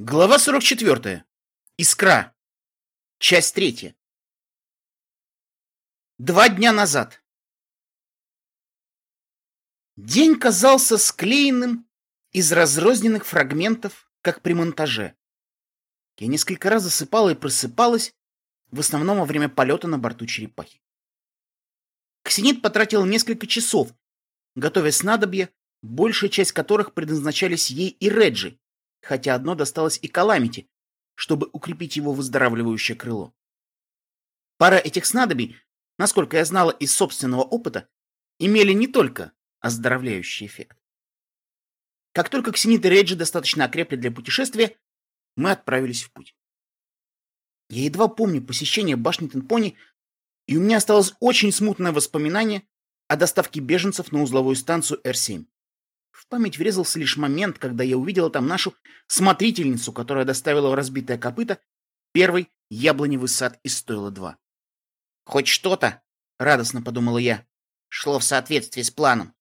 Глава 44. Искра. Часть третья. Два дня назад. День казался склеенным из разрозненных фрагментов, как при монтаже. Я несколько раз засыпала и просыпалась, в основном во время полета на борту черепахи. Ксенит потратил несколько часов, готовя снадобья, большая часть которых предназначались ей и Реджи, хотя одно досталось и Каламити, чтобы укрепить его выздоравливающее крыло. Пара этих снадобий, насколько я знала из собственного опыта, имели не только оздоровляющий эффект. Как только Ксенит Реджи достаточно окрепли для путешествия, мы отправились в путь. Я едва помню посещение башни Тенпони, и у меня осталось очень смутное воспоминание о доставке беженцев на узловую станцию Р-7. В память врезался лишь момент, когда я увидела там нашу смотрительницу, которая доставила в разбитое копыто первый яблоневый сад из стойла 2. «Хоть что-то», — радостно подумала я, — шло в соответствии с планом.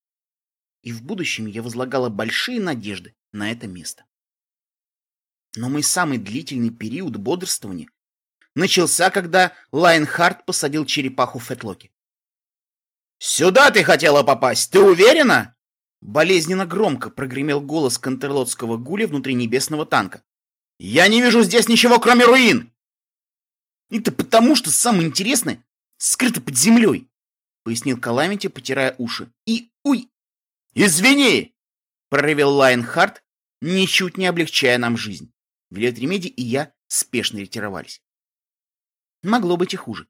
И в будущем я возлагала большие надежды на это место. Но мой самый длительный период бодрствования начался, когда Лайнхард посадил черепаху в Фетлоке. «Сюда ты хотела попасть, ты уверена?» Болезненно громко прогремел голос кантерлотского гуля внутри небесного танка. «Я не вижу здесь ничего, кроме руин!» «Это потому, что самое интересное скрыто под землей», — пояснил Каламити, потирая уши. «И... уй!» «Извини!» — проревел Лайнхард, ничуть не облегчая нам жизнь. Вельвет Ремеди и я спешно ретировались. Могло быть и хуже.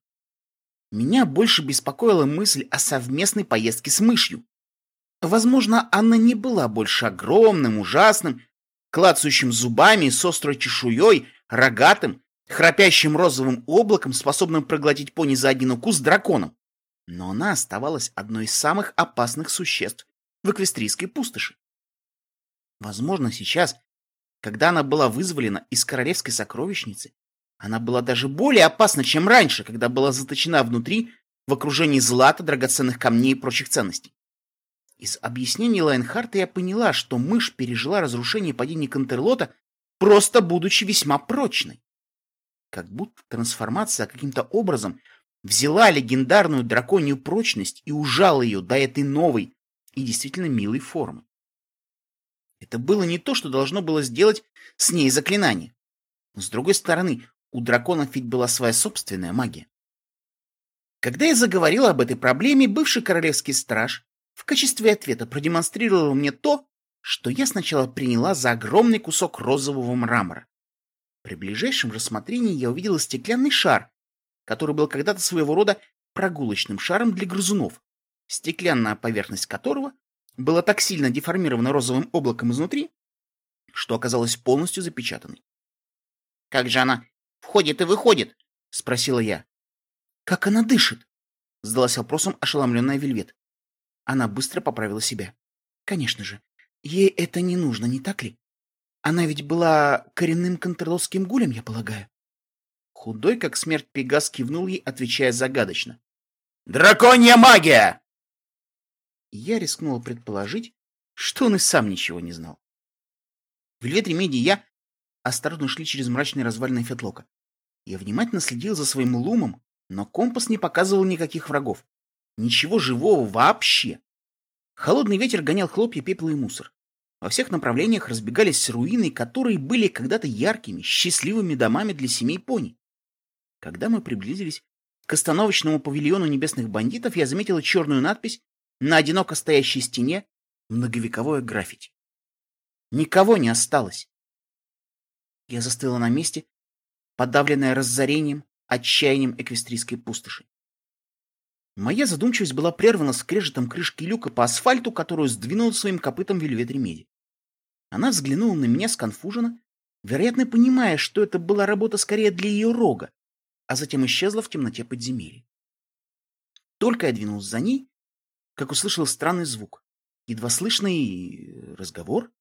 Меня больше беспокоила мысль о совместной поездке с мышью. Возможно, она не была больше огромным, ужасным, клацающим зубами, с острой чешуей, рогатым, храпящим розовым облаком, способным проглотить пони за один укус драконом. Но она оставалась одной из самых опасных существ в эквестрийской пустоши. Возможно, сейчас, когда она была вызволена из королевской сокровищницы, она была даже более опасна, чем раньше, когда была заточена внутри в окружении злата, драгоценных камней и прочих ценностей. Из объяснений Лайнхарта я поняла, что мышь пережила разрушение и падение Кантерлота, просто будучи весьма прочной. Как будто трансформация каким-то образом взяла легендарную драконью прочность и ужала ее до этой новой и действительно милой формы. Это было не то, что должно было сделать с ней заклинание. С другой стороны, у драконов ведь была своя собственная магия. Когда я заговорила об этой проблеме, бывший королевский страж качестве ответа продемонстрировал мне то, что я сначала приняла за огромный кусок розового мрамора. При ближайшем рассмотрении я увидела стеклянный шар, который был когда-то своего рода прогулочным шаром для грызунов, стеклянная поверхность которого была так сильно деформирована розовым облаком изнутри, что оказалась полностью запечатанной. «Как же она входит и выходит?» — спросила я. «Как она дышит?» — задалась вопросом ошеломленная Вельвет. Она быстро поправила себя. Конечно же, ей это не нужно, не так ли? Она ведь была коренным контрлосским гулем, я полагаю. Худой, как смерть Пегас, кивнул ей, отвечая загадочно. «Драконья магия!» Я рискнула предположить, что он и сам ничего не знал. Вельвет Ремеди и я осторожно шли через мрачные развалины Фетлока. Я внимательно следил за своим лумом, но компас не показывал никаких врагов. Ничего живого вообще. Холодный ветер гонял хлопья, пепла и мусор. Во всех направлениях разбегались руины, которые были когда-то яркими, счастливыми домами для семей пони. Когда мы приблизились к остановочному павильону небесных бандитов, я заметила черную надпись на одиноко стоящей стене многовековое граффити. Никого не осталось. Я застыла на месте, подавленная разорением, отчаянием эквестрийской пустоши. Моя задумчивость была прервана скрежетом крышки люка по асфальту, которую сдвинул своим копытом вельвет Ремеди. Она взглянула на меня сконфуженно, вероятно, понимая, что это была работа скорее для ее рога, а затем исчезла в темноте подземелья. Только я двинулся за ней, как услышал странный звук, едва слышный разговор.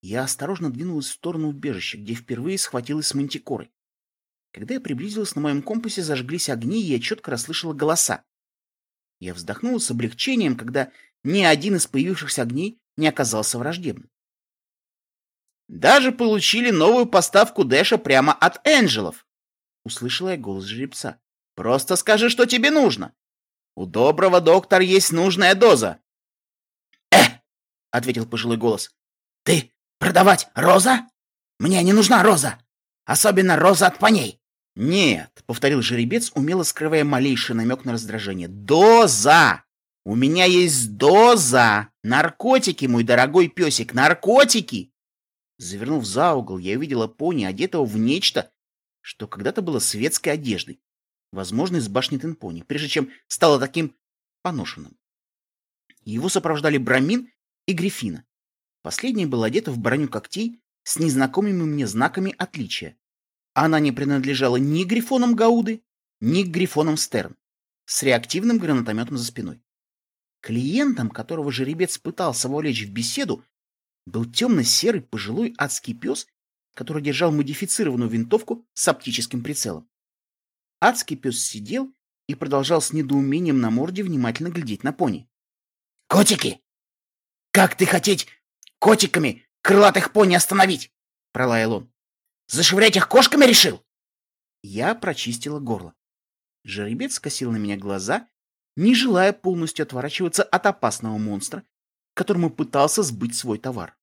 Я осторожно двинулась в сторону убежища, где впервые схватилась с мантикорой. Когда я приблизилась, на моем компасе зажглись огни, и я четко расслышала голоса. Я вздохнула с облегчением, когда ни один из появившихся огней не оказался враждебным. Даже получили новую поставку Дэша прямо от Энджелов. Услышала я голос жеребца. Просто скажи, что тебе нужно. У доброго доктора есть нужная доза. «Э!» — ответил пожилой голос. «Ты продавать роза? Мне не нужна роза. Особенно роза от паней». «Нет», — повторил жеребец, умело скрывая малейший намек на раздражение. «Доза! У меня есть доза! Наркотики, мой дорогой песик, наркотики!» Завернув за угол, я увидела пони, одетого в нечто, что когда-то было светской одеждой, возможно, из башни Тенпони, прежде чем стало таким поношенным. Его сопровождали Брамин и Грифина. Последняя была одета в броню когтей с незнакомыми мне знаками отличия. Она не принадлежала ни Грифонам Гауды, ни Грифонам Стерн, с реактивным гранатометом за спиной. Клиентом, которого жеребец пытался вовлечь в беседу, был темно-серый пожилой адский пес, который держал модифицированную винтовку с оптическим прицелом. Адский пес сидел и продолжал с недоумением на морде внимательно глядеть на пони. «Котики! Как ты хотеть котиками крылатых пони остановить?» — пролаял он. «Зашвырять их кошками решил?» Я прочистила горло. Жеребец скосил на меня глаза, не желая полностью отворачиваться от опасного монстра, которому пытался сбыть свой товар.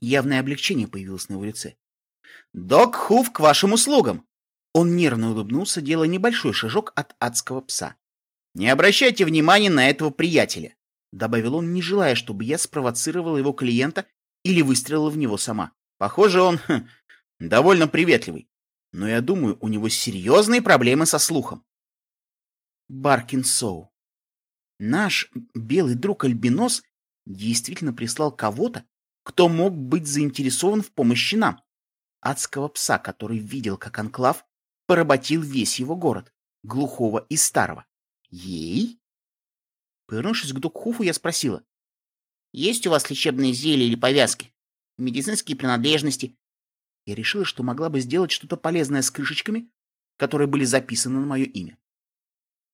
Явное облегчение появилось на его лице. «Док Хуф к вашим услугам!» Он нервно улыбнулся, делая небольшой шажок от адского пса. «Не обращайте внимания на этого приятеля добавил он, не желая, чтобы я спровоцировал его клиента или выстрелила в него сама. Похоже, он хм, довольно приветливый, но я думаю, у него серьезные проблемы со слухом. Баркин Соу. Наш белый друг Альбинос действительно прислал кого-то, кто мог быть заинтересован в помощи нам. Адского пса, который видел, как Анклав поработил весь его город, глухого и старого. Ей? Повернувшись к Дукхуфу, я спросила. «Есть у вас лечебные зелья или повязки? Медицинские принадлежности?» Я решила, что могла бы сделать что-то полезное с крышечками, которые были записаны на мое имя.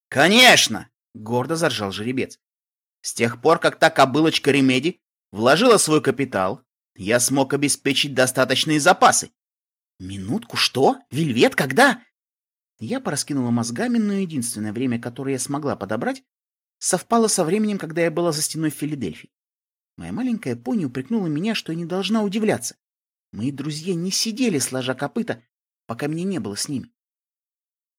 «Конечно!» — гордо заржал жеребец. «С тех пор, как та кобылочка Ремеди вложила свой капитал, я смог обеспечить достаточные запасы». «Минутку, что? Вельвет, когда?» Я пораскинула мозгами, но единственное время, которое я смогла подобрать, совпало со временем, когда я была за стеной Филадельфии. Моя маленькая пони упрекнула меня, что я не должна удивляться. Мои друзья не сидели сложа копыта, пока меня не было с ними.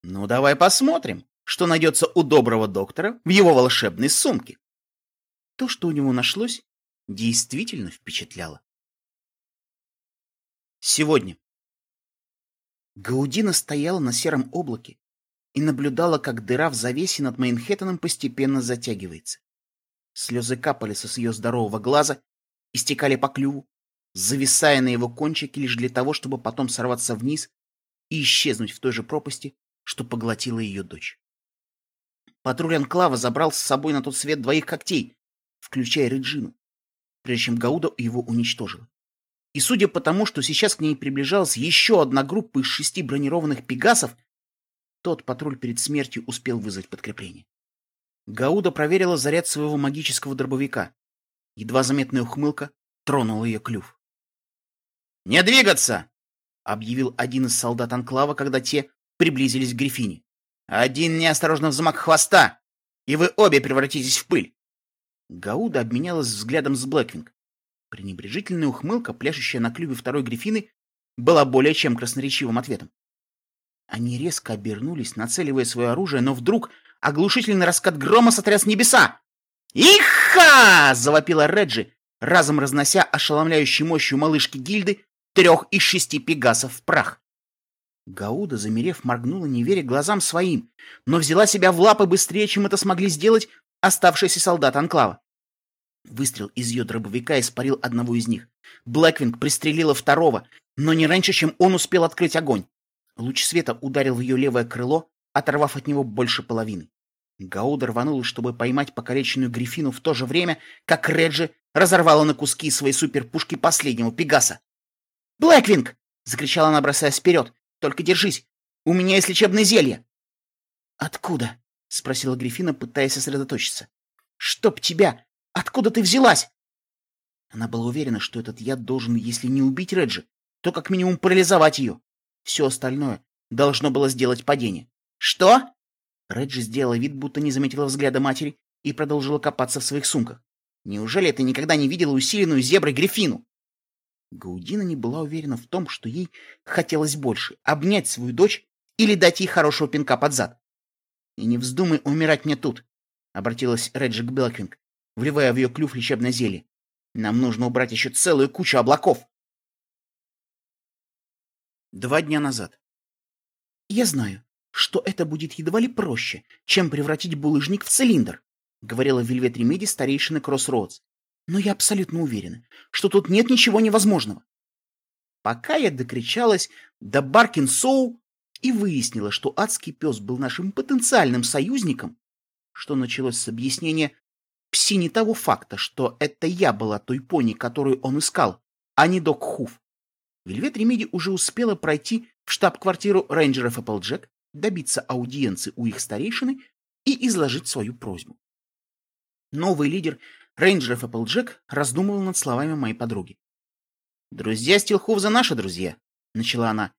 Ну, давай посмотрим, что найдется у доброго доктора в его волшебной сумке. То, что у него нашлось, действительно впечатляло. Сегодня. Гаудина стояла на сером облаке, и наблюдала, как дыра в завесе над Мейнхэттеном постепенно затягивается. Слезы капали со ее здорового глаза и стекали по клюву, зависая на его кончике лишь для того, чтобы потом сорваться вниз и исчезнуть в той же пропасти, что поглотила ее дочь. Патруль Анклава забрал с собой на тот свет двоих когтей, включая Реджину, прежде чем Гауда его уничтожила. И судя по тому, что сейчас к ней приближалась еще одна группа из шести бронированных пегасов, тот патруль перед смертью успел вызвать подкрепление. Гауда проверила заряд своего магического дробовика. Едва заметная ухмылка тронула ее клюв. «Не двигаться!» — объявил один из солдат Анклава, когда те приблизились к Грифине. «Один неосторожный взмах хвоста, и вы обе превратитесь в пыль!» Гауда обменялась взглядом с Блэквинг. Пренебрежительная ухмылка, пляшущая на клюве второй Грифины, была более чем красноречивым ответом. Они резко обернулись, нацеливая свое оружие, но вдруг оглушительный раскат грома сотряс небеса. «Иха!» — завопила Реджи, разом разнося ошеломляющей мощью малышки гильды трех из шести пегасов в прах. Гауда, замерев, моргнула, не веря глазам своим, но взяла себя в лапы быстрее, чем это смогли сделать оставшиеся солдаты Анклава. Выстрел из ее дробовика испарил одного из них. Блэквинг пристрелила второго, но не раньше, чем он успел открыть огонь. Луч света ударил в ее левое крыло, оторвав от него больше половины. Гауда рванула, чтобы поймать покалеченную Грифину в то же время, как Реджи разорвала на куски своей суперпушки последнего Пегаса. «Блэквинг!» — закричала она, бросаясь вперед. «Только держись! У меня есть лечебное зелье!» «Откуда?» — спросила Грифина, пытаясь сосредоточиться. «Чтоб тебя! Откуда ты взялась?» Она была уверена, что этот яд должен, если не убить Реджи, то как минимум парализовать ее. Все остальное должно было сделать падение. «Что?» Реджи сделала вид, будто не заметила взгляда матери и продолжила копаться в своих сумках. «Неужели ты никогда не видела усиленную зеброй Гриффину?» Гаудина не была уверена в том, что ей хотелось больше — обнять свою дочь или дать ей хорошего пинка под зад. «И не вздумай умирать мне тут», — обратилась Реджи к Белквинг, вливая в ее клюв лечебное зелье. «Нам нужно убрать еще целую кучу облаков». Два дня назад. «Я знаю, что это будет едва ли проще, чем превратить булыжник в цилиндр», — говорила Вильвет Ремеди старейшина Кроссроудс. «Но я абсолютно уверена, что тут нет ничего невозможного». Пока я докричалась до Баркин Соу и выяснила, что адский пес был нашим потенциальным союзником, что началось с объяснения псине того факта, что это я была той пони, которую он искал, а не док Хуф. Вельвет Ремеди уже успела пройти в штаб-квартиру рейнджеров Эпплджек, добиться аудиенции у их старейшины и изложить свою просьбу. Новый лидер рейнджеров Эпплджек раздумывал над словами моей подруги. «Друзья Стилхуфза наши друзья», — начала она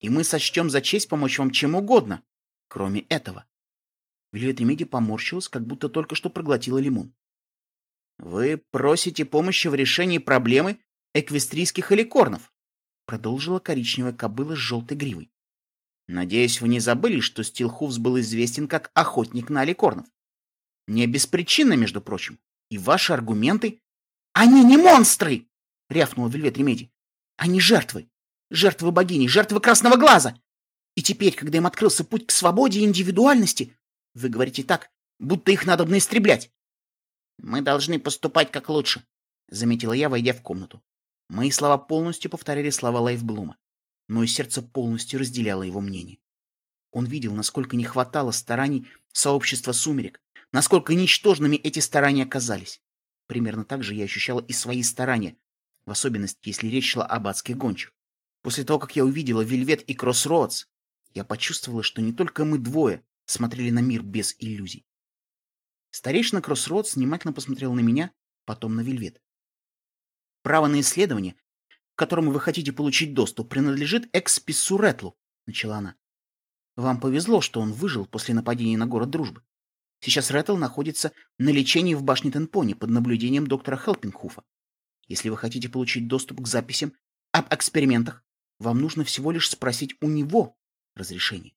и мы сочтем за честь помочь вам чем угодно, кроме этого. Вильвет Миди поморщилась, как будто только что проглотила лимон. «Вы просите помощи в решении проблемы эквестрийских аликорнов», продолжила коричневая кобыла с желтой гривой. «Надеюсь, вы не забыли, что Стилхуфс был известен как охотник на аликорнов. Не беспричинно, между прочим. И ваши аргументы...» «Они не монстры!» — рявкнула Вельвет Ремеди. «Они жертвы жертвы богини, жертвы красного глаза. И теперь, когда им открылся путь к свободе и индивидуальности, вы говорите так, будто их надо истреблять. Мы должны поступать как лучше, заметила я, войдя в комнату. Мои слова полностью повторяли слова Лайфблума. Мое сердце полностью разделяло его мнение. Он видел, насколько не хватало стараний сообщества сумерек, насколько ничтожными эти старания оказались. Примерно так же я ощущала и свои старания, в особенности, если речь шла об адских гончих. После того, как я увидела Вельвет и Кроссроудс, я почувствовала, что не только мы двое смотрели на мир без иллюзий. Старейшина Кроссроудс внимательно посмотрел на меня, потом на Вельвет. «Право на исследование, к которому вы хотите получить доступ, принадлежит Экспису Ретлу», — начала она. «Вам повезло, что он выжил после нападения на город Дружбы. Сейчас Реттл находится на лечении в башне Тенпони под наблюдением доктора Хелпингхуфа. Если вы хотите получить доступ к записям об экспериментах, вам нужно всего лишь спросить у него разрешение.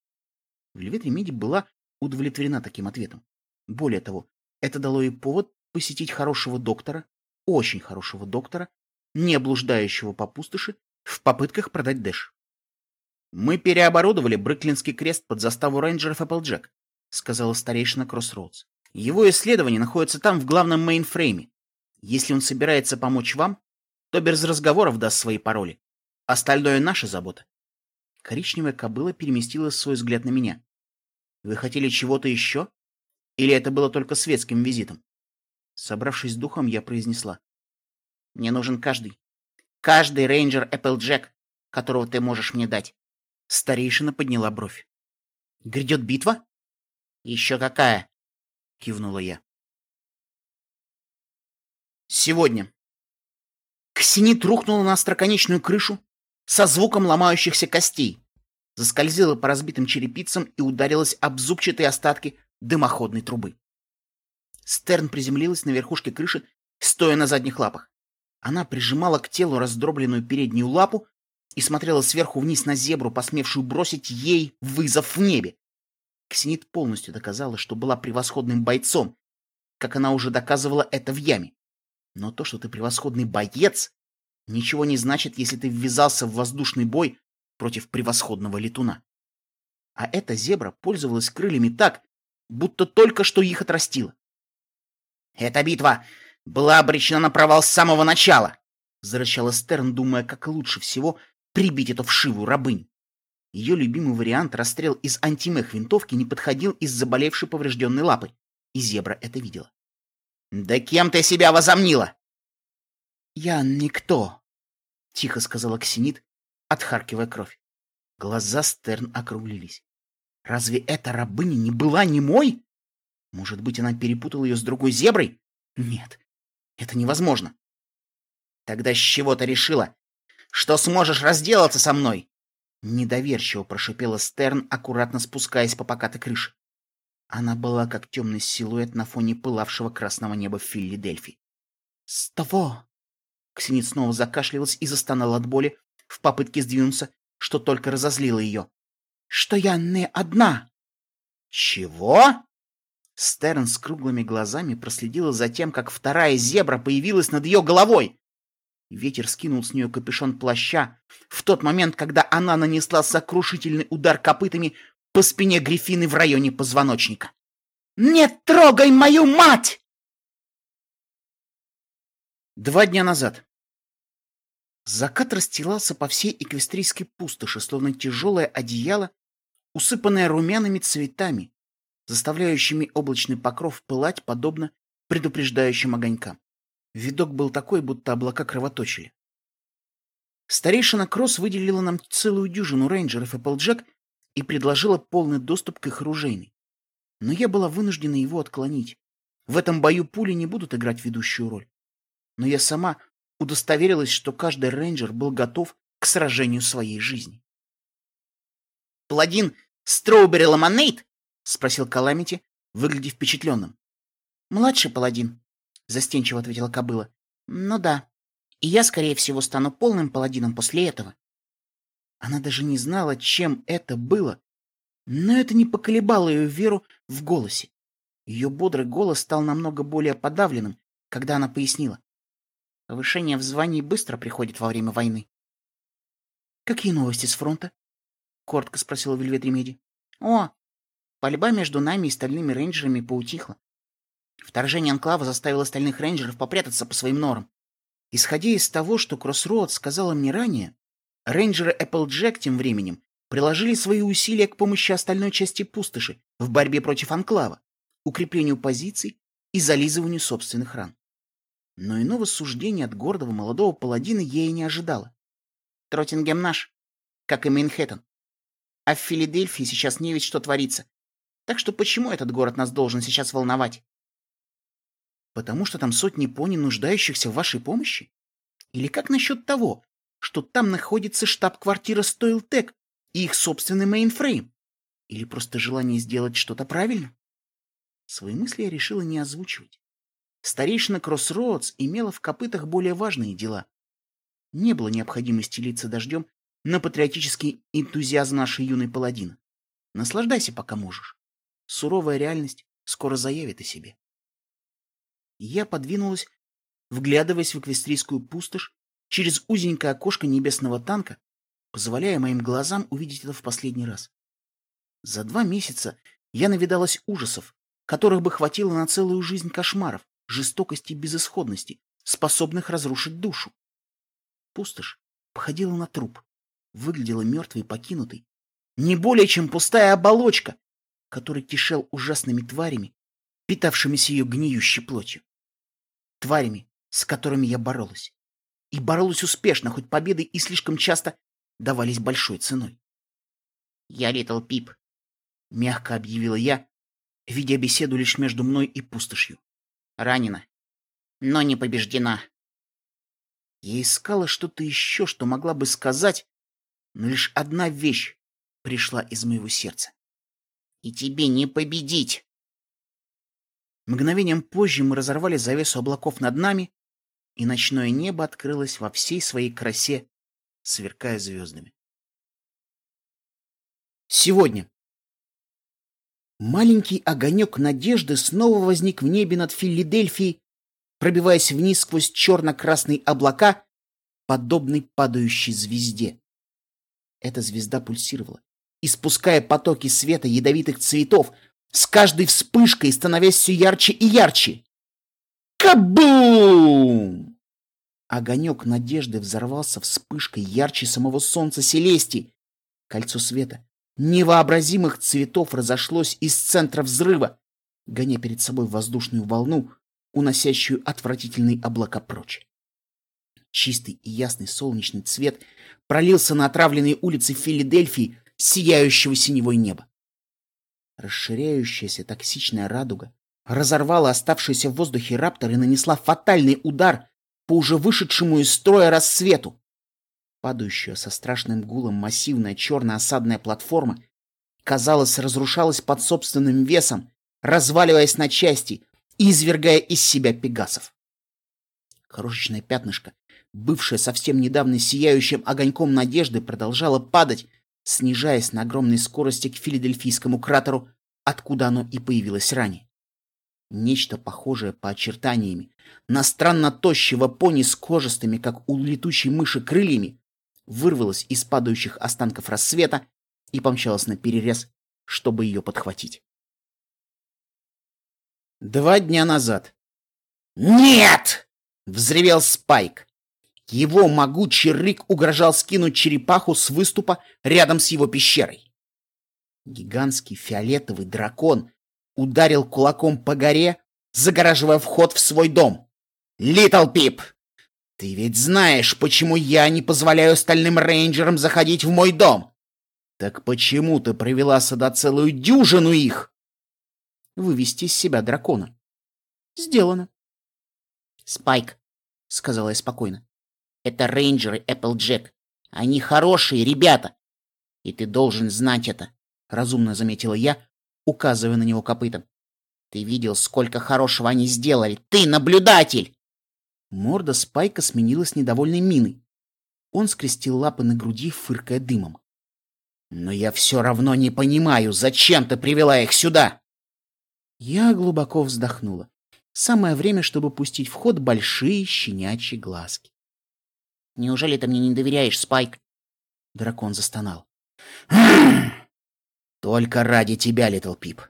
Вельвет Ремеди была удовлетворена таким ответом. Более того, это дало ей повод посетить хорошего доктора, очень хорошего доктора, не блуждающего по пустоши, в попытках продать Дэш. «Мы переоборудовали Бруклинский крест под заставу рейнджеров Эпплджек», сказала старейшина Кроссроудс. «Его исследование находится там, в главном мейнфрейме. Если он собирается помочь вам, то без разговоров даст свои пароли. Остальное наша забота. Коричневая кобыла переместила свой взгляд на меня. Вы хотели чего-то еще? Или это было только светским визитом? Собравшись с духом, я произнесла. Мне нужен каждый. Каждый рейнджер Эпплджек, которого ты можешь мне дать. Старейшина подняла бровь. Грядет битва? Еще какая? Кивнула я. Сегодня. Ксенит рухнула на остроконечную крышу, со звуком ломающихся костей, заскользила по разбитым черепицам и ударилась об зубчатые остатки дымоходной трубы. Стерн приземлилась на верхушке крыши, стоя на задних лапах. Она прижимала к телу раздробленную переднюю лапу и смотрела сверху вниз на зебру, посмевшую бросить ей вызов в небе. Ксенит полностью доказала, что была превосходным бойцом, как она уже доказывала это в яме. Но то, что ты превосходный боец, ничего не значит, если ты ввязался в воздушный бой против превосходного летуна. А эта зебра пользовалась крыльями так, будто только что их отрастила. «Эта битва была обречена на провал с самого начала!» — зарычала Стерн, думая, как лучше всего прибить эту вшивую рабынь. Ее любимый вариант расстрел из антимех винтовки не подходил из заболевшей поврежденной лапы, и зебра это видела. «Да кем ты себя возомнила?» «Я никто», — тихо сказала Ксенит, отхаркивая кровь. Глаза Стерн округлились. «Разве эта рабыня не была немой? Может быть, она перепутала ее с другой зеброй? Нет, это невозможно». Тогда с чего ты решила, что сможешь разделаться со мной? Недоверчиво прошипела Стерн, аккуратно спускаясь по покатой крыше. Она была как темный силуэт на фоне пылавшего красного неба в Филадельфии. «С того!» Ксенит снова закашлялась и застонала от боли в попытке сдвинуться, что только разозлило ее. «Что я не одна!» «Чего?» Стерн с круглыми глазами проследила за тем, как вторая зебра появилась над ее головой. Ветер скинул с нее капюшон плаща в тот момент, когда она нанесла сокрушительный удар копытами по спине Гриффины в районе позвоночника. «Не трогай мою мать!» Два дня назад. Закат расстилался по всей эквестрийской пустоши, словно тяжелое одеяло, усыпанное румяными цветами, заставляющими облачный покров пылать, подобно предупреждающим огонькам. Видок был такой, будто облака кровоточили. Старейшина Кросс выделила нам целую дюжину рейнджеров и Полджек и предложила полный доступ к их оружейной. Но я была вынуждена его отклонить. В этом бою пули не будут играть ведущую роль но я сама удостоверилась, что каждый рейнджер был готов к сражению своей жизни. «Паладин Строубери Ламонейт?» — спросил Каламити, выглядя впечатленным. «Младший паладин», — застенчиво ответила кобыла. «Ну да, и я, скорее всего, стану полным паладином после этого». Она даже не знала, чем это было, но это не поколебало ее веру в голосе. Ее бодрый голос стал намного более подавленным, когда она пояснила. Повышение в звании быстро приходит во время войны. «Какие новости с фронта?» — коротко спросила Вельвет Ремеди. «О, пальба между нами и стальными рейнджерами поутихла. Вторжение Анклава заставило остальных рейнджеров попрятаться по своим норам. Исходя из того, что Кроссроудс сказала мне ранее, рейнджеры Эпплджек тем временем приложили свои усилия к помощи остальной части пустоши в борьбе против Анклава, укреплению позиций и зализыванию собственных ран. Но иного суждения от гордого молодого паладина я и не ожидала. Троттингем наш, как и Мейнхэттен. А в Филадельфии сейчас невесть что творится. Так что почему этот город нас должен сейчас волновать? Потому что там сотни пони, нуждающихся в вашей помощи? Или как насчет того, что там находится штаб-квартира Стойл-Тек и их собственный мейнфрейм? Или просто желание сделать что-то правильно? Свои мысли я решила не озвучивать. Старейшина Кроссроудс имела в копытах более важные дела. Не было необходимости литься дождем на патриотический энтузиазм нашей юной паладина. Наслаждайся, пока можешь. Суровая реальность скоро заявит о себе. Я подвинулась, вглядываясь в эквестрийскую пустошь через узенькое окошко небесного танка, позволяя моим глазам увидеть это в последний раз. За два месяца я навидалась ужасов, которых бы хватило на целую жизнь кошмаров, жестокости и безысходности, способных разрушить душу. Пустошь походила на труп, выглядела мертвой и покинутой, не более чем пустая оболочка, который кишел ужасными тварями, питавшимися ее гниющей плотью. Тварями, с которыми я боролась. И боролась успешно, хоть победы и слишком часто давались большой ценой. «Я Литл Пип», — мягко объявила я, видя беседу лишь между мной и пустошью ранена, но не побеждена. Я искала что-то еще, что могла бы сказать, но лишь одна вещь пришла из моего сердца. И тебе не победить. Мгновением позже мы разорвали завесу облаков над нами, и ночное небо открылось во всей своей красе, сверкая звездами. Сегодня. Маленький огонек надежды снова возник в небе над Филадельфией, пробиваясь вниз сквозь черно-красные облака, подобный падающей звезде. Эта звезда пульсировала, испуская потоки света ядовитых цветов, с каждой вспышкой становясь все ярче и ярче. Кабум! Огонек надежды взорвался вспышкой ярче самого солнца Селестии. Кольцо света невообразимых цветов разошлось из центра взрыва, гоня перед собой воздушную волну, уносящую отвратительные облака прочь. Чистый и ясный солнечный цвет пролился на отравленные улицы Филадельфии, сияющего синевой неба. Расширяющаяся токсичная радуга разорвала оставшийся в воздухе раптор и нанесла фатальный удар по уже вышедшему из строя рассвету. Падающая со страшным гулом массивная черная осадная платформа, казалось, разрушалась под собственным весом, разваливаясь на части и извергая из себя пегасов. Крошечное пятнышко, бывшее совсем недавно сияющим огоньком надежды, продолжало падать, снижаясь на огромной скорости к филадельфийскому кратеру, откуда оно и появилось ранее. Нечто похожее по очертаниями на странно тощего пони с кожистыми, как у летучей мыши, крыльями, вырвалась из падающих останков рассвета и помчалась на перерез, чтобы ее подхватить. Два дня назад. «Нет!» — взревел Спайк. Его могучий рык угрожал скинуть черепаху с выступа рядом с его пещерой. Гигантский фиолетовый дракон ударил кулаком по горе, загораживая вход в свой дом. «Литл Пип, ты ведь знаешь, почему я не позволяю остальным рейнджерам заходить в мой дом? Так почему ты привела сюда целую дюжину их? Вывести из себя дракона. Сделано. Спайк, сказала я спокойно. Это рейнджеры Эпплджек. Они хорошие ребята. И ты должен знать это, разумно заметила я, указывая на него копытом. Ты видел, сколько хорошего они сделали. Ты наблюдатель! Морда Спайка сменилась недовольной миной. Он скрестил лапы на груди, фыркая дымом. «Но я все равно не понимаю, зачем ты привела их сюда?» Я глубоко вздохнула. Самое время, чтобы пустить в ход большие щенячьи глазки. «Неужели ты мне не доверяешь, Спайк?» Дракон застонал. «Только ради тебя, Литл Пип!»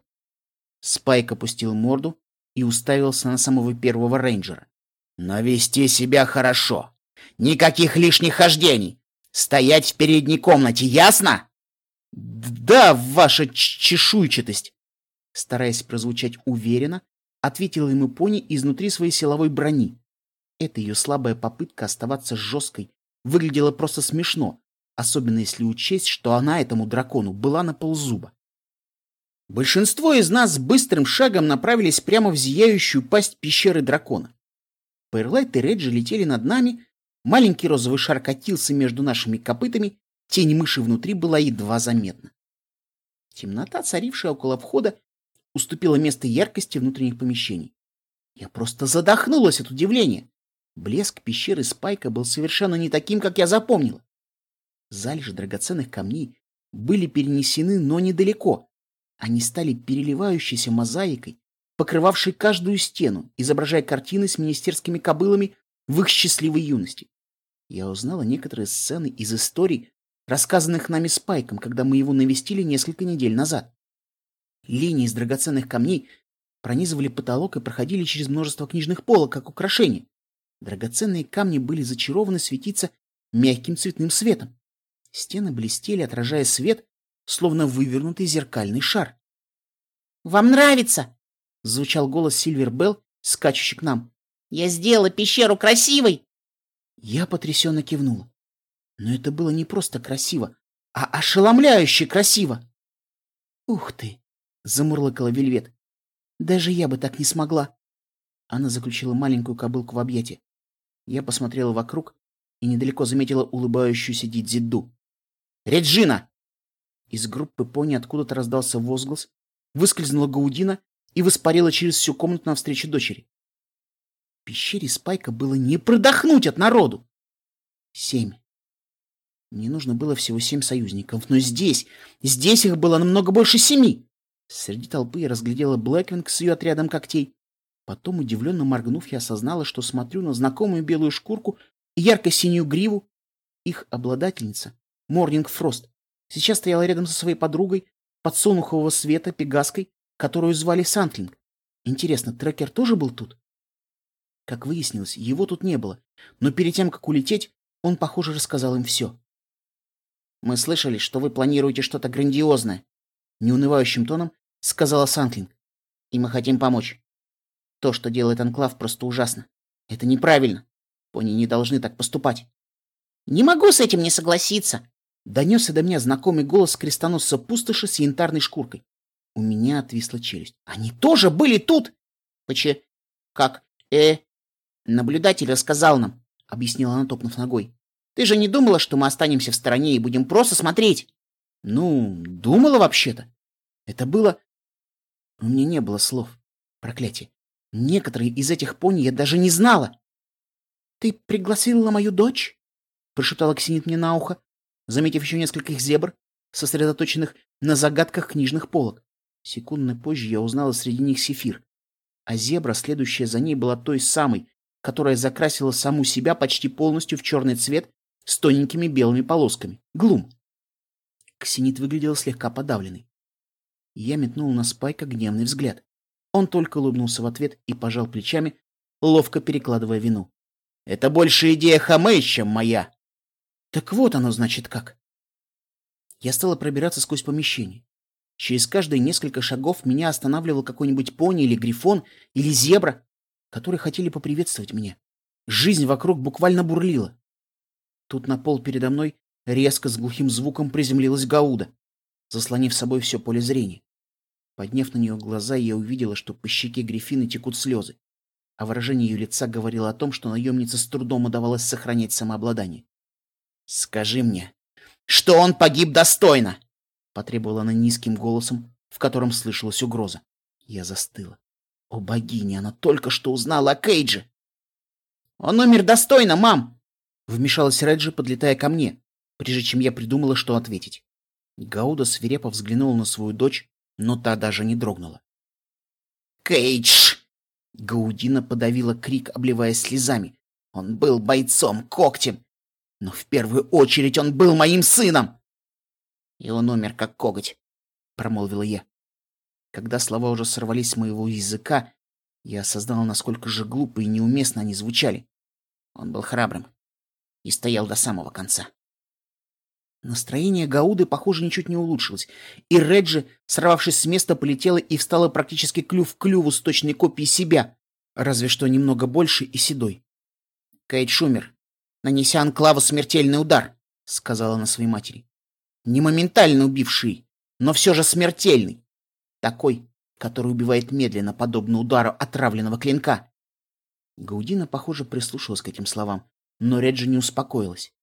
Спайк опустил морду и уставился на самого первого рейнджера. Но вести себя хорошо. Никаких лишних хождений. Стоять в передней комнате, ясно? Да, ваша чешуйчатость. Стараясь прозвучать уверенно, ответила ему пони изнутри своей силовой брони. Эта ее слабая попытка оставаться жесткой выглядела просто смешно, особенно если учесть, что она этому дракону была на ползуба. Большинство из нас быстрым шагом направились прямо в зияющую пасть пещеры дракона. Пэрлайт и Реджи летели над нами, маленький розовый шар катился между нашими копытами, тень мыши внутри была едва заметна. Темнота, царившая около входа, уступила место яркости внутренних помещений. Я просто задохнулась от удивления. Блеск пещеры Спайка был совершенно не таким, как я запомнила. Залежи драгоценных камней были перенесены, но недалеко. Они стали переливающейся мозаикой, покрывавший каждую стену, изображая картины с министерскими кобылами в их счастливой юности. Я узнала некоторые сцены из историй, рассказанных нами Спайком, когда мы его навестили несколько недель назад. Линии из драгоценных камней пронизывали потолок и проходили через множество книжных полок, как украшения. Драгоценные камни были зачарованы светиться мягким цветным светом. Стены блестели, отражая свет, словно вывернутый зеркальный шар. «Вам нравится?» — звучал голос Сильвер Белл, скачущий к нам. «Я сделала пещеру красивой!» Я потрясенно кивнула. Но это было не просто красиво, а ошеломляюще красиво. «Ух ты!» — замурлыкала Вельвет. «Даже я бы так не смогла!» Она заключила маленькую кобылку в объятия. Я посмотрела вокруг и недалеко заметила улыбающуюся Дидзиду. «Реджина!» Из группы пони откуда-то раздался возглас, выскользнула Гаудина и воспарила через всю комнату навстречу дочери. В пещере Спайка было не продохнуть от народу. Семь. Мне нужно было всего семь союзников, но здесь, здесь их было намного больше семи. Среди толпы я разглядела Блэквинг с ее отрядом когтей. Потом, удивленно моргнув, я осознала, что смотрю на знакомую белую шкурку и ярко-синюю гриву. Их обладательница, Морнинг Фрост, сейчас стояла рядом со своей подругой, подсолнухового света, пегаской, которую звали Сантлинг. Интересно, трекер тоже был тут? Как выяснилось, его тут не было, но перед тем, как улететь, он, похоже, рассказал им все. «Мы слышали, что вы планируете что-то грандиозное», — неунывающим тоном сказала Сантлинг. «И мы хотим помочь. То, что делает Анклав, просто ужасно. Это неправильно. Пони не должны так поступать». «Не могу с этим не согласиться», — донесся до меня знакомый голос крестоносца пустоши с янтарной шкуркой. У меня отвисла челюсть. Они тоже были тут? Поче... Как? Э... Наблюдатель рассказал нам, — объяснила она, топнув ногой. Ты же не думала, что мы останемся в стороне и будем просто смотреть? Ну, думала вообще-то. Это было... У меня не было слов. Проклятие. Некоторые из этих пони я даже не знала. Ты пригласила мою дочь? Прошептала Ксенит мне на ухо, заметив еще нескольких зебр, сосредоточенных на загадках книжных полок. Секундно позже я узнала среди них Сефир. А зебра, следующая за ней, была той самой, которая закрасила саму себя почти полностью в черный цвет с тоненькими белыми полосками. Глум. Ксенит выглядел слегка подавленный. Я метнул на Спайка гневный взгляд. Он только улыбнулся в ответ и пожал плечами, ловко перекладывая вину. «Это больше идея Хамэй, чем моя!» «Так вот оно, значит, как!» Я стала пробираться сквозь помещение. Через каждые несколько шагов меня останавливал какой-нибудь пони или грифон или зебра, которые хотели поприветствовать меня. Жизнь вокруг буквально бурлила. Тут на пол передо мной резко с глухим звуком приземлилась Гауда, заслонив собой все поле зрения. Подняв на нее глаза, я увидела, что по щеке Грифины текут слезы, а выражение ее лица говорило о том, что наемнице с трудом удавалось сохранять самообладание. «Скажи мне, что он погиб достойно!» — потребовала она низким голосом, в котором слышалась угроза. Я застыла. О, богиня, она только что узнала о Кейдже! «Он умер достойно, мам!» Вмешалась Реджи, подлетая ко мне, прежде чем я придумала, что ответить. Гауда свирепо взглянула на свою дочь, но та даже не дрогнула. «Кейдж!» Гаудина подавила крик, обливаясь слезами. «Он был бойцом, когтем! Но в первую очередь он был моим сыном!» «И он умер, как коготь», — промолвила я. Когда слова уже сорвались с моего языка, я осознала, насколько же глупо и неуместно они звучали. Он был храбрым и стоял до самого конца. Настроение Гауды, похоже, ничуть не улучшилось, и Реджи, сорвавшись с места, полетела и встала практически клюв к клюву с точной копией себя, разве что немного больше и седой. «Кейт Шумер, нанеся Анклаву смертельный удар», — сказала она своей матери. «Не моментально убивший, но все же смертельный. Такой, который убивает медленно, подобно удару отравленного клинка». Гаудина, похоже, прислушалась к этим словам, но Реджи не успокоилась.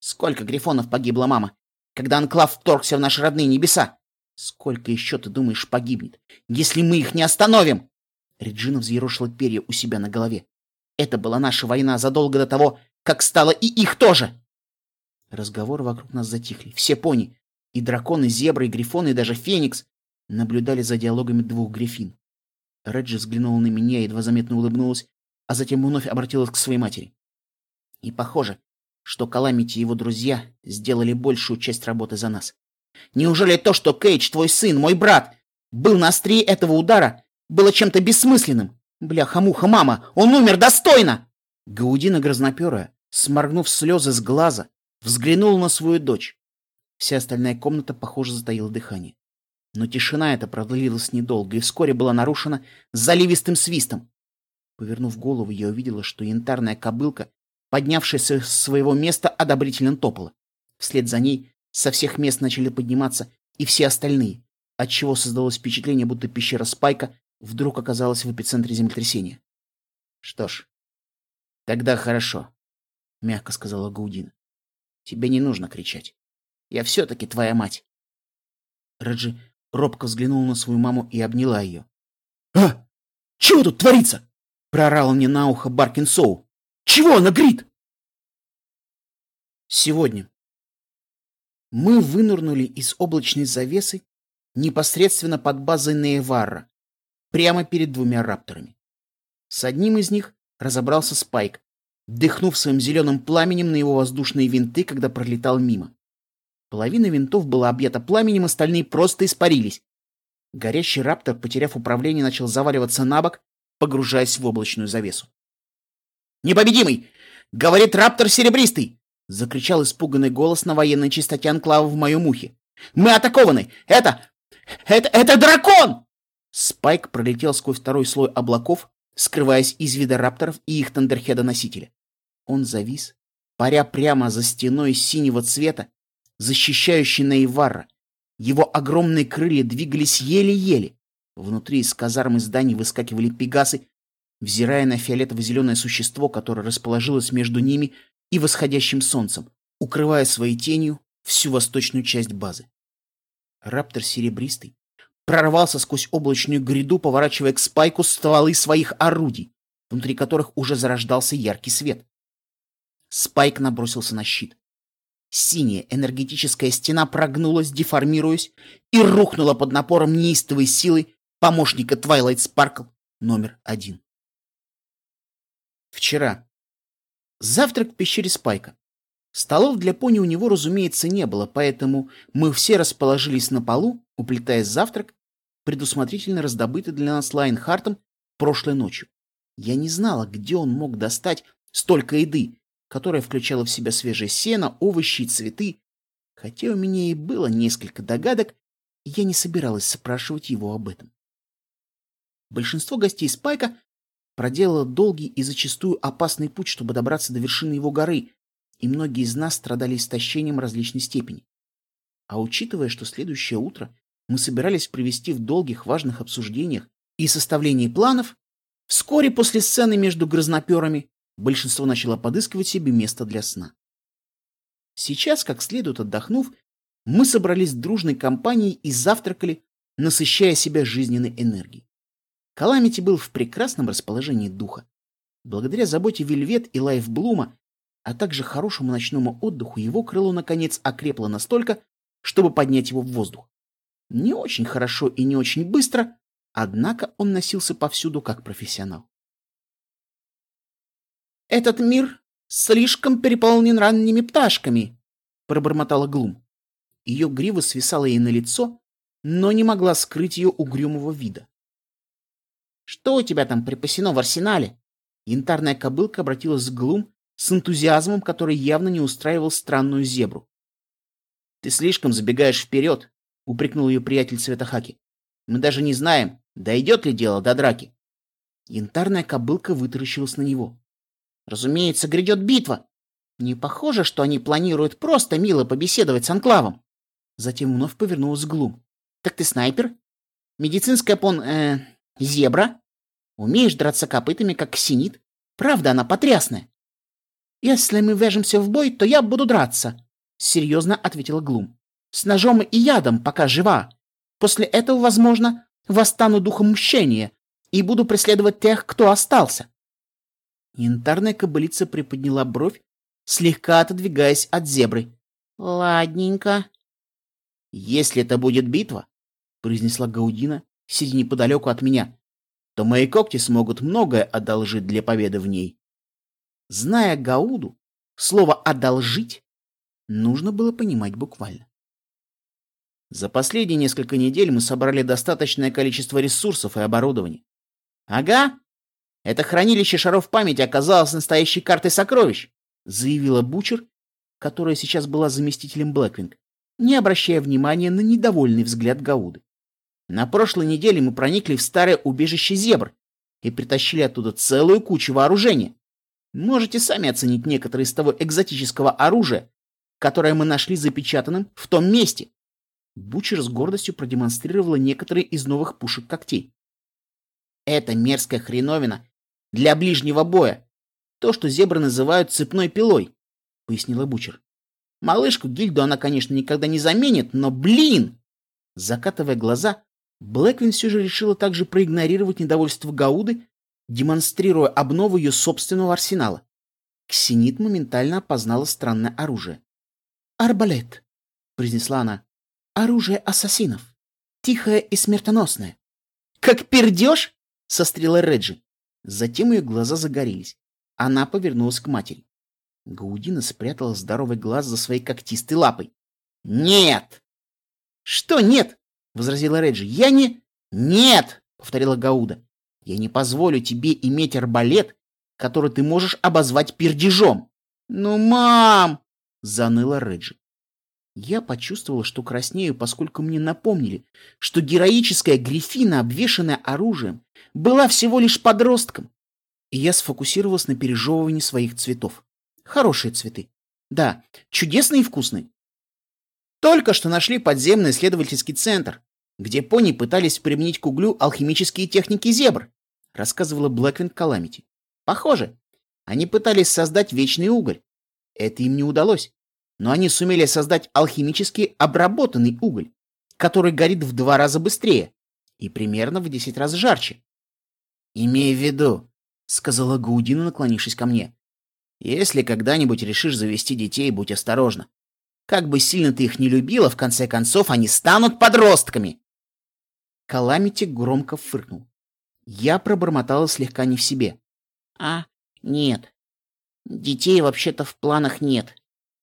Сколько грифонов погибло, мама, когда Анклав вторгся в наши родные небеса? Сколько еще, ты думаешь, погибнет, если мы их не остановим? Реджина взъерошила перья у себя на голове. Это была наша война задолго до того, как стало и их тоже. Разговоры вокруг нас затихли. Все пони, и драконы, зебры, и грифоны, и даже феникс наблюдали за диалогами двух грифин. Реджи взглянула на меня, едва заметно улыбнулась, а затем вновь обратилась к своей матери. И похоже, что Каламити и его друзья сделали большую часть работы за нас. Неужели то, что Кейдж, твой сын, мой брат, был на острие этого удара, было чем-то бессмысленным? Бляха-муха, мама, он умер достойно!» Гаудина грозноперая, сморгнув слезы с глаза, взглянула на свою дочь. Вся остальная комната, похоже, затаила дыхание. Но тишина эта продлилась недолго и вскоре была нарушена заливистым свистом. Повернув голову, я увидела, что янтарная кобылка поднявшаяся с своего места, одобрительно топала. Вслед за ней со всех мест начали подниматься и все остальные, отчего создалось впечатление, будто пещера Спайка вдруг оказалась в эпицентре землетрясения. «Что ж, тогда хорошо», — мягко сказала Гаудина. «Тебе не нужно кричать. Я все-таки твоя мать». Раджи робко взглянула на свою маму и обняла ее. «А! Чего тут творится?» — проорал мне на ухо Баркин Соу. Чего она грит? Сегодня мы вынырнули из облачной завесы непосредственно под базой Нейварра, прямо перед двумя рапторами. С одним из них разобрался Спайк, дыхнув своим зеленым пламенем на его воздушные винты, когда пролетал мимо. Половина винтов была объята пламенем, остальные просто испарились. Горящий раптор, потеряв управление, начал заваливаться на бок, погружаясь в облачную завесу. «Непобедимый! Говорит раптор серебристый!» — закричал испуганный голос на военной чистоте анклава в моем ухе. «Мы атакованы! Это... это... это дракон!» Спайк пролетел сквозь второй слой облаков, скрываясь из вида рапторов и их тандерхеда-носителя. Он завис, паря прямо за стеной синего цвета, защищающей Наивара. Его огромные крылья двигались еле-еле. Внутри из казармы зданий выскакивали пегасы взирая на фиолетово-зеленое существо, которое расположилось между ними и восходящим солнцем, укрывая своей тенью всю восточную часть базы. Раптор серебристый прорвался сквозь облачную гряду, поворачивая к спайку стволы своих орудий, внутри которых уже зарождался яркий свет. Спайк набросился на щит. Синяя энергетическая стена прогнулась, деформируясь, и рухнула под напором неистовой силы помощника Twilight Sparkle номер один. Вчера. Завтрак в пещере Спайка. Столов для пони у него, разумеется, не было, поэтому мы все расположились на полу, уплетая завтрак, предусмотрительно раздобытый для нас Лайнхартом прошлой ночью. Я не знала, где он мог достать столько еды, которая включала в себя свежее сено, овощи и цветы, хотя у меня и было несколько догадок, я не собиралась спрашивать его об этом. Большинство гостей Спайка проделало долгий и зачастую опасный путь, чтобы добраться до вершины его горы, и многие из нас страдали истощением различной степени. А учитывая, что следующее утро мы собирались провести в долгих важных обсуждениях и составлении планов, вскоре после сцены между грозноперами большинство начало подыскивать себе место для сна. Сейчас, как следует отдохнув, мы собрались дружной компанией и завтракали, насыщая себя жизненной энергией. Каламити был в прекрасном расположении духа. Благодаря заботе Вельвет и Лайфблума, а также хорошему ночному отдыху, его крыло, наконец, окрепло настолько, чтобы поднять его в воздух. Не очень хорошо и не очень быстро, однако он носился повсюду как профессионал. «Этот мир слишком переполнен ранними пташками», — пробормотала Глум. Ее грива свисала ей на лицо, но не могла скрыть ее угрюмого вида. Что у тебя там припасено в арсенале? Янтарная кобылка обратилась к Глум с энтузиазмом, который явно не устраивал странную зебру. Ты слишком забегаешь вперед, упрекнул ее приятель Цветохаки. Мы даже не знаем, дойдет ли дело до драки. Янтарная кобылка вытаращилась на него. Разумеется, грядет битва. Не похоже, что они планируют просто мило побеседовать с Анклавом. Затем вновь повернулась к Глум. Так ты снайпер? Медицинская пон... Э, Зебра? Умеешь драться копытами, как синит? Правда, она потрясная. Если мы вяжемся в бой, то я буду драться, серьезно ответила Глум. С ножом и ядом, пока жива. После этого, возможно, восстану духом мщения и буду преследовать тех, кто остался. Янтарная кобылица приподняла бровь, слегка отодвигаясь от зебры. Ладненько. Если это будет битва, произнесла Гаудина, сидя неподалеку от меня, то мои когти смогут многое одолжить для победы в ней. Зная Гауду, слово «одолжить» нужно было понимать буквально. За последние несколько недель мы собрали достаточное количество ресурсов и оборудования. Ага, это хранилище шаров памяти оказалось настоящей картой сокровищ, заявила Бучер, которая сейчас была заместителем Блэквинг, не обращая внимания на недовольный взгляд Гауды. На прошлой неделе мы проникли в старое убежище зебр и притащили оттуда целую кучу вооружения. Можете сами оценить некоторые из того экзотического оружия, которое мы нашли запечатанным в том месте. Бучер с гордостью продемонстрировала некоторые из новых пушек когтей. Это мерзкая хреновина для ближнего боя. То, что зебры называют цепной пилой, пояснила Бучер. Малышку Гильду она, конечно, никогда не заменит, но, блин! Закатывая глаза, Блэквин все же решила также проигнорировать недовольство Гауды, демонстрируя обнову ее собственного арсенала. Ксенит моментально опознала странное оружие. «Арбалет», — произнесла она. «Оружие ассасинов. Тихое и смертоносное». «Как пердеж?» — сострела Реджи. Затем ее глаза загорелись. Она повернулась к матери. Гаудина спрятала здоровый глаз за своей когтистой лапой. «Нет!» «Что нет?» Возразила Реджи. «Я не...» «Нет!» — повторила Гауда. «Я не позволю тебе иметь арбалет, который ты можешь обозвать пердежом». «Ну, мам!» — заныла Реджи. Я почувствовала, что краснею, поскольку мне напомнили, что героическая Грифина, обвешанная оружием, была всего лишь подростком. И я сфокусировалась на пережевывании своих цветов. Хорошие цветы. Да, чудесные и вкусные. Только что нашли подземный исследовательский центр, где пони пытались применить к углю алхимические техники зебр. рассказывала Блэквинд Каламити. Похоже, они пытались создать вечный уголь. Это им не удалось, но они сумели создать алхимически обработанный уголь, который горит в два раза быстрее и примерно в десять раз жарче. «Имей в виду», — сказала Гаудина, наклонившись ко мне, «если когда-нибудь решишь завести детей, будь осторожна. Как бы сильно ты их не любила, в конце концов они станут подростками!» Каламити громко фыркнул. Я пробормотала слегка не в себе. «А, нет. Детей вообще-то в планах нет.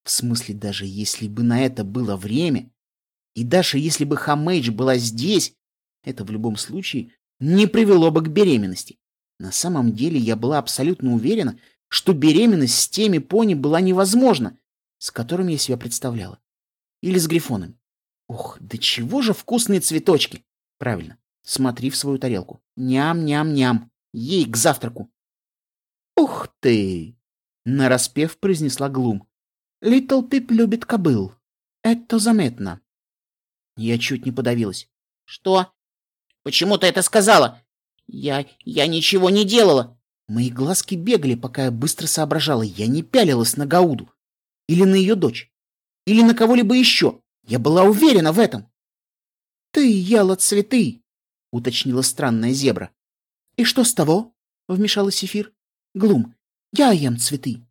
В смысле, даже если бы на это было время, и даже если бы Хамейдж была здесь, это в любом случае не привело бы к беременности. На самом деле я была абсолютно уверена, что беременность с теми пони была невозможна, с которыми я себя представляла. Или с грифонами. Ох, да чего же вкусные цветочки! Правильно, смотри в свою тарелку. Ням-ням-ням. Ей к завтраку. Ух ты! Нараспев произнесла Глум. Литл Пип любит кобыл. Это заметно. Я чуть не подавилась. Что? Почему ты это сказала? Я... я ничего не делала. Мои глазки бегали, пока я быстро соображала. Я не пялилась на Гауду. Или на ее дочь. Или на кого-либо еще. Я была уверена в этом. «Ты ела цветы», — уточнила странная зебра. «И что с того?» — вмешалась Сефир. «Глум, я ем цветы.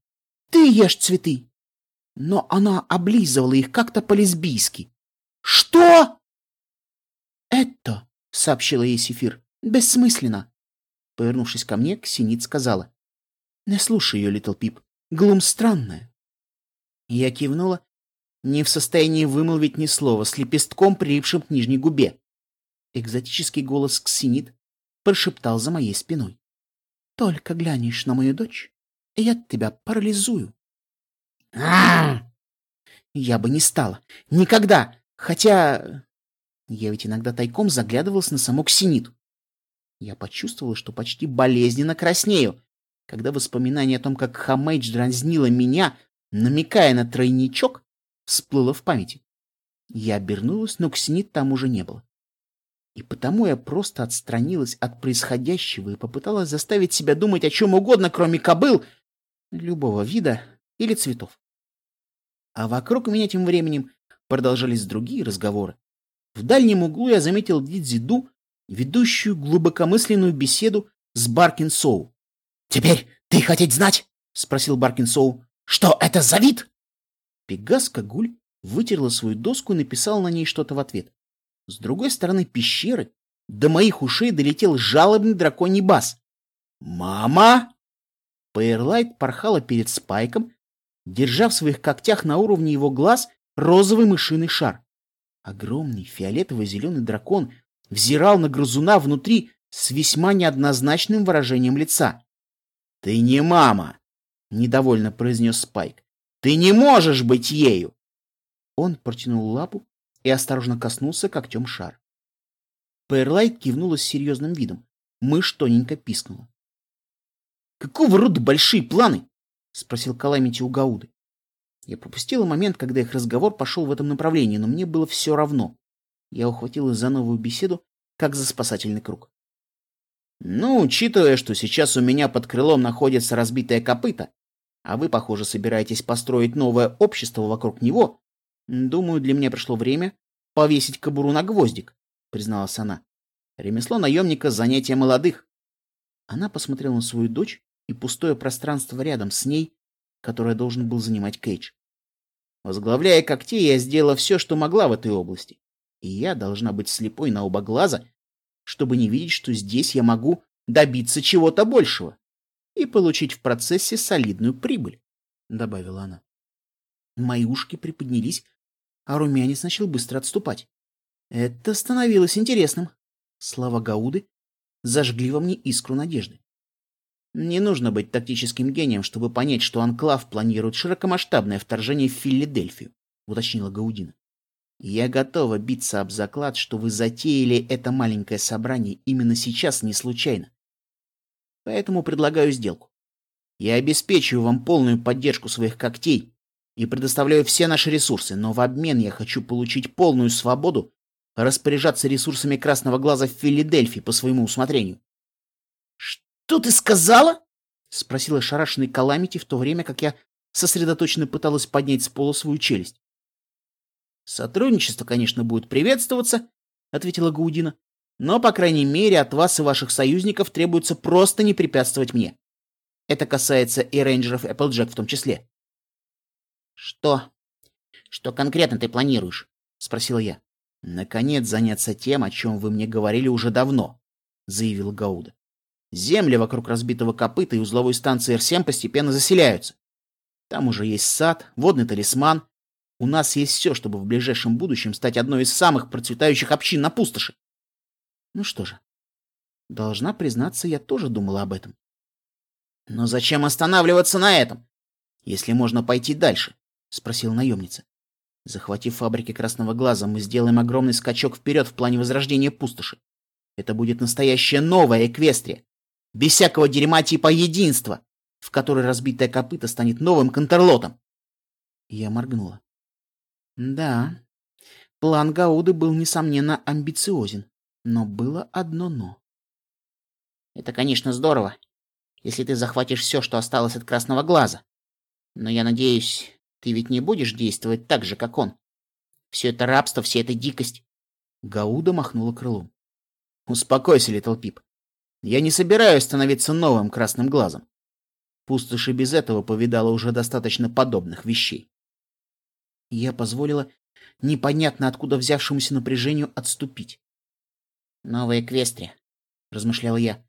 Ты ешь цветы». Но она облизывала их как-то по-лесбийски. «Что?» «Это», — сообщила ей Сефир, — «бессмысленно». Повернувшись ко мне, Ксенит сказала. «Не слушай ее, Литл Пип. Глум странная». Я кивнула не в состоянии вымолвить ни слова, с лепестком, прилипшим к нижней губе. Экзотический голос Ксенит прошептал за моей спиной. — Только глянешь на мою дочь, и я тебя парализую. Я бы не стала. Никогда. Хотя... Я ведь иногда тайком заглядывалась на саму Ксениту. Я почувствовала, что почти болезненно краснею, когда воспоминание о том, как Хамейдж дразнила меня, намекая на тройничок, всплыло в памяти. Я обернулась, но Ксенит там уже не было. И потому я просто отстранилась от происходящего и попыталась заставить себя думать о чем угодно, кроме кобыл, любого вида или цветов. А вокруг меня тем временем продолжались другие разговоры. В дальнем углу я заметил Дидзиду, ведущую глубокомысленную беседу с Баркинсоу. «Теперь ты хотеть знать?» — спросил Баркинсоу. «Что это за вид?» Пегас-кагуль вытерла свою доску и написала на ней что-то в ответ. С другой стороны пещеры до моих ушей долетел жалобный драконий бас. «Мама!» Пейерлайт порхала перед Спайком, держа в своих когтях на уровне его глаз розовый мышиный шар. Огромный фиолетово-зеленый дракон взирал на грызуна внутри с весьма неоднозначным выражением лица. «Ты не мама!» — недовольно произнес Спайк. Ты не можешь быть ею!» Он протянул лапу и осторожно коснулся когтем шар. Пэрлайт кивнула с серьезным видом. Мышь тоненько пискнула. «Какого рода большие планы?» — спросил Каламити у Гауды. Я пропустила момент, когда их разговор пошел в этом направлении, но мне было все равно. Я ухватилась за новую беседу, как за спасательный круг. «Ну, учитывая, что сейчас у меня под крылом находится разбитое копыто, а вы, похоже, собираетесь построить новое общество вокруг него, думаю, для меня пришло время повесить кобуру на гвоздик, призналась она. Ремесло наемника — занятие молодых. Она посмотрела на свою дочь и пустое пространство рядом с ней, которое должен был занимать Кейдж. Возглавляя когтей, я сделала все, что могла в этой области. И я должна быть слепой на оба глаза, чтобы не видеть, что здесь я могу добиться чего-то большего и получить в процессе солидную прибыль, — добавила она. Мои ушки приподнялись, а румянец начал быстро отступать. Это становилось интересным. Слова Гауды зажгли во мне искру надежды. Не нужно быть тактическим гением, чтобы понять, что Анклав планирует широкомасштабное вторжение в Филадельфию, уточнила Гаудина. Я готова биться об заклад, что вы затеяли это маленькое собрание именно сейчас не случайно. Поэтому предлагаю сделку. Я обеспечиваю вам полную поддержку своих когтей и предоставляю все наши ресурсы, но в обмен я хочу получить полную свободу распоряжаться ресурсами Красного Глаза в Филадельфии по своему усмотрению. «Что ты сказала?» — спросила шарашенный Каламити в то время, как я сосредоточенно пыталась поднять с пола свою челюсть. «Сотрудничество, конечно, будет приветствоваться», — ответила Гаудина. «Но, по крайней мере, от вас и ваших союзников требуется просто не препятствовать мне. Это касается и рейнджеров Applejack в том числе». «Что? Что конкретно ты планируешь?» — спросила я. «Наконец заняться тем, о чем вы мне говорили уже давно», — заявил Гауда. «Земли вокруг разбитого копыта и узловой станции Р-7 постепенно заселяются. Там уже есть сад, водный талисман. У нас есть все, чтобы в ближайшем будущем стать одной из самых процветающих общин на пустоши. Ну что же, должна признаться, я тоже думала об этом. Но зачем останавливаться на этом, если можно пойти дальше? Спросила наемница. Захватив фабрики Красного Глаза, мы сделаем огромный скачок вперед в плане возрождения пустоши. Это будет настоящая новая Эквестрия. Без всякого дерьма типа единства в которой разбитое копыто станет новым контрлотом. Я моргнула. Да, план Гауды был, несомненно, амбициозен, но было одно «но». Это, конечно, здорово, если ты захватишь все, что осталось от Красного Глаза. Но я надеюсь, ты ведь не будешь действовать так же, как он. Все это рабство, вся эта дикость. Гауда махнула крылом. Успокойся, Литл Пип. Я не собираюсь становиться новым Красным Глазом. Пустошь и без этого повидала уже достаточно подобных вещей. Я позволила непонятно откуда взявшемуся напряжению отступить. «Новая Эквестрия», — размышлял я.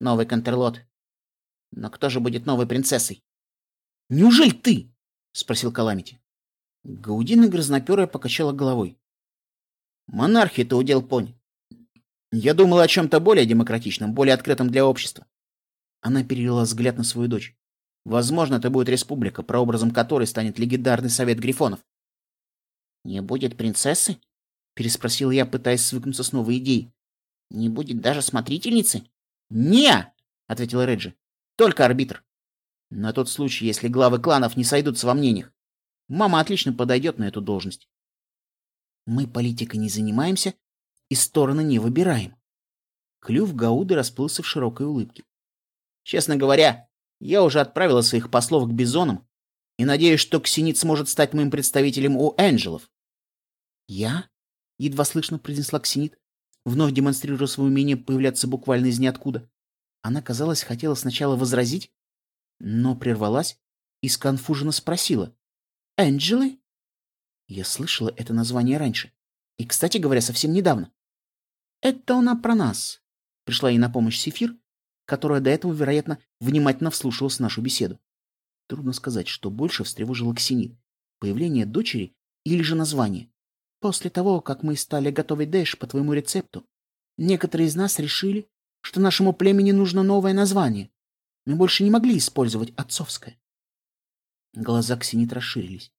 «Новый Контерлот. Но кто же будет новой принцессой?» «Неужели ты?» — спросил Каламити. Гаудина грозноперая покачала головой. «Монархия-то удел понь. Я думала о чем-то более демократичном, более открытом для общества. Она перевела взгляд на свою дочь. Возможно, это будет республика, прообразом которой станет легендарный совет грифонов. «Не будет принцессы?» — переспросил я, пытаясь свыкнуться с новой идеей. «Не будет даже смотрительницы?» «Не!» — ответил Реджи. «Только арбитр. На тот случай, если главы кланов не сойдутся во мнениях. Мама отлично подойдет на эту должность. Мы политикой не занимаемся и стороны не выбираем. Клюв Гауды расплылся в широкой улыбке. Честно говоря, я уже отправила своих послов к бизонам и надеюсь, что Ксенит сможет стать моим представителем у Энджелов. Я? Едва слышно произнесла Ксенит, вновь демонстрируя свое умение появляться буквально из ниоткуда. Она, казалось, хотела сначала возразить, но прервалась и сконфуженно спросила. «Энджелы?» Я слышала это название раньше. И, кстати говоря, совсем недавно. «Это она про нас», — пришла ей на помощь Сефир, которая до этого, вероятно, внимательно вслушивалась в нашу беседу. Трудно сказать, что больше встревожило Ксенит. Появление дочери или же название. После того, как мы стали готовить дэш по твоему рецепту, некоторые из нас решили, что нашему племени нужно новое название. Мы больше не могли использовать отцовское. Глаза Ксенит расширились.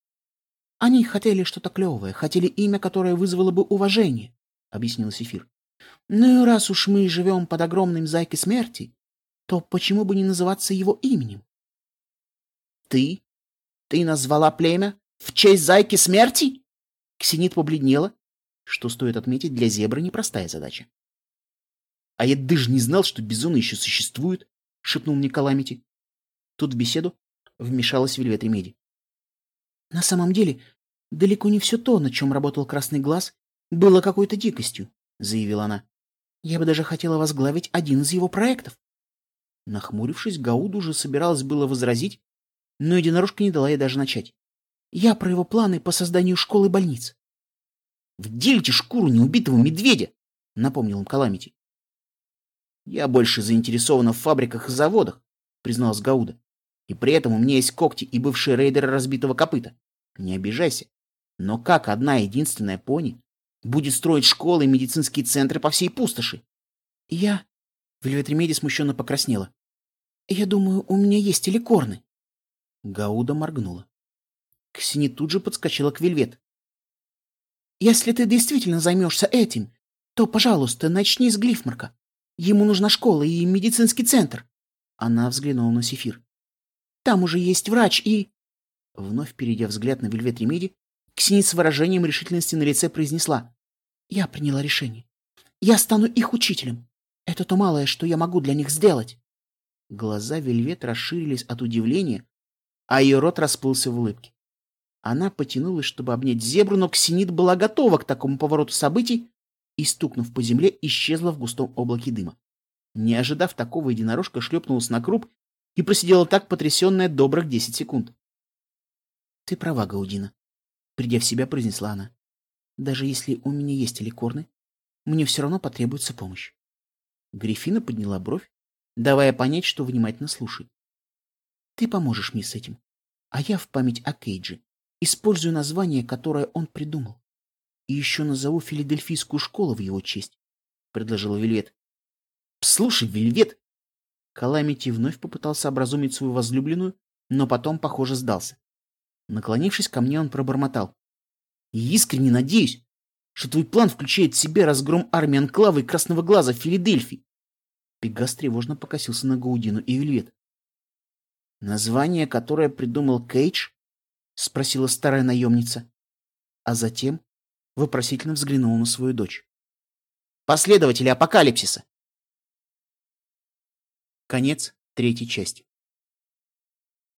Они хотели что-то клевое, хотели имя, которое вызвало бы уважение, — объяснил Сефир. Ну и раз уж мы живем под огромным зайкой смерти, то почему бы не называться его именем? Ты? Ты назвала племя в честь зайки смерти? Ксенит побледнела, что, стоит отметить, для зебры непростая задача. А я даже не знал, что бизоны еще существуют, шепнул мне Каламити. Тут в беседу вмешалась Вельвет Ремеди. На самом деле, далеко не все то, на чем работал Красный Глаз, было какой-то дикостью, заявила она. Я бы даже хотела возглавить один из его проектов. Нахмурившись, Гауд уже собиралась было возразить, но единорожка не дала ей даже начать. Я про его планы по созданию школы больниц. «Вделите шкуру неубитого медведя!» — напомнил им Каламити. «Я больше заинтересована в фабриках и заводах», — призналась Гауда. «И при этом у меня есть когти и бывшие рейдеры разбитого копыта. Не обижайся. Но как одна единственная пони будет строить школы и медицинские центры по всей пустоши?» «Я...» — Вельвет Ремеди смущенно покраснела. «Я думаю, у меня есть аликорны». Гауда моргнула. Ксенит тут же подскочила к Вельвет. «Если ты действительно займешься этим, то, пожалуйста, начни с Глифмарка. Ему нужна школа и медицинский центр». Она взглянула на Сефир. «Там уже есть врач и...» Вновь перейдя взгляд на Вельвет Ремеди, Ксени с выражением решительности на лице произнесла. «Я приняла решение. Я стану их учителем. Это то малое, что я могу для них сделать. Глаза Вельвет расширились от удивления, а ее рот расплылся в улыбке. Она потянулась, чтобы обнять зебру, но Ксенит была готова к такому повороту событий и, стукнув по земле, исчезла в густом облаке дыма. Не ожидав такого, единорожка шлепнулась на круп и просидела так потрясенная добрых десять секунд. — Ты права, Гаудина, — придя в себя, произнесла она. — Даже если у меня есть ликорны, мне все равно потребуется помощь. Грифина подняла бровь, давая понять, что внимательно слушает. — Ты поможешь мне с этим, а я в память о Кейджи использую название, которое он придумал. И еще назову филадельфийскую школу в его честь, — предложила Вельвет. — Слушай, Вельвет! Каламити вновь попытался образумить свою возлюбленную, но потом, похоже, сдался. Наклонившись ко мне, он пробормотал. — Искренне надеюсь, что твой план включает в себя разгром армии Анклава и Красного Глаза в Филадельфии. Пегас тревожно покосился на Гаудину и Вельвет. — Название, которое придумал Кейдж? — спросила старая наемница. А затем вопросительно взглянула на свою дочь. Последователи апокалипсиса. Конец третьей части.